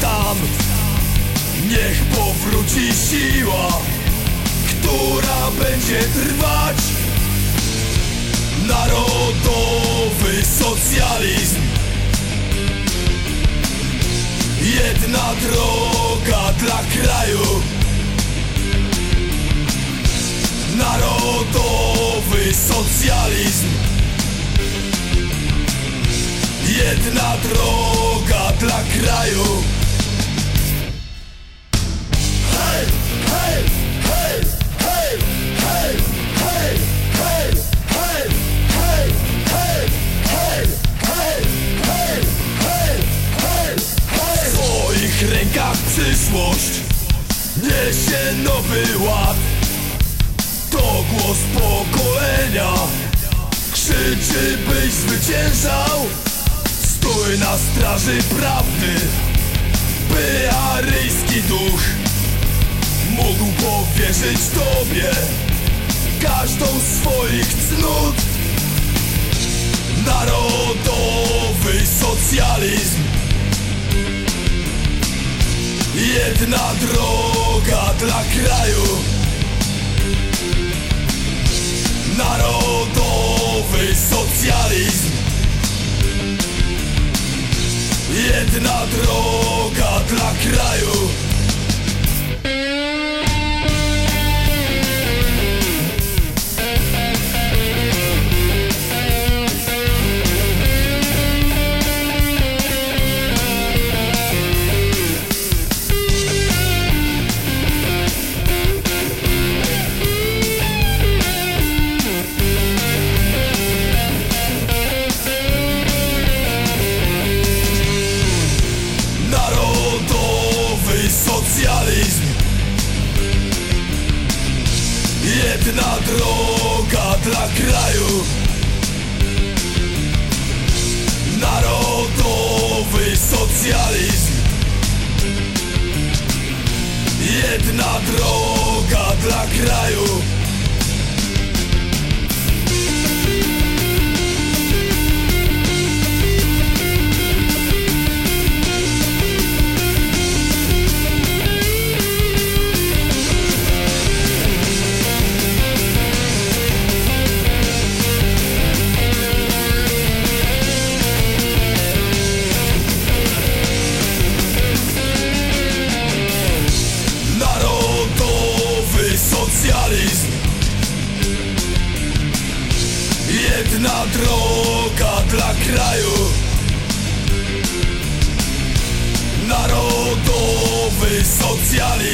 sam Niech powróci siła Która będzie trwać. Narodowy socjalizm. Jedna droga dla kraju. Narodowy socjalizm. Jedna droga dla kraju. Hej, hej, hej, hej, hej, hej, hej, hej, hej, W swoich rękach przyszłość Niesie nowy ład. To głos pokolenia. Krzyczy byś zwyciężał Stój na straży prawdy By aryjski duch Mógł powierzyć Tobie Każdą swoich cnót Jedna droga dla kraju Jedna droga dla kraju. Narodowy socjalizm. Jedna droga dla kraju Droga dla kraju. Narodowy socjalizm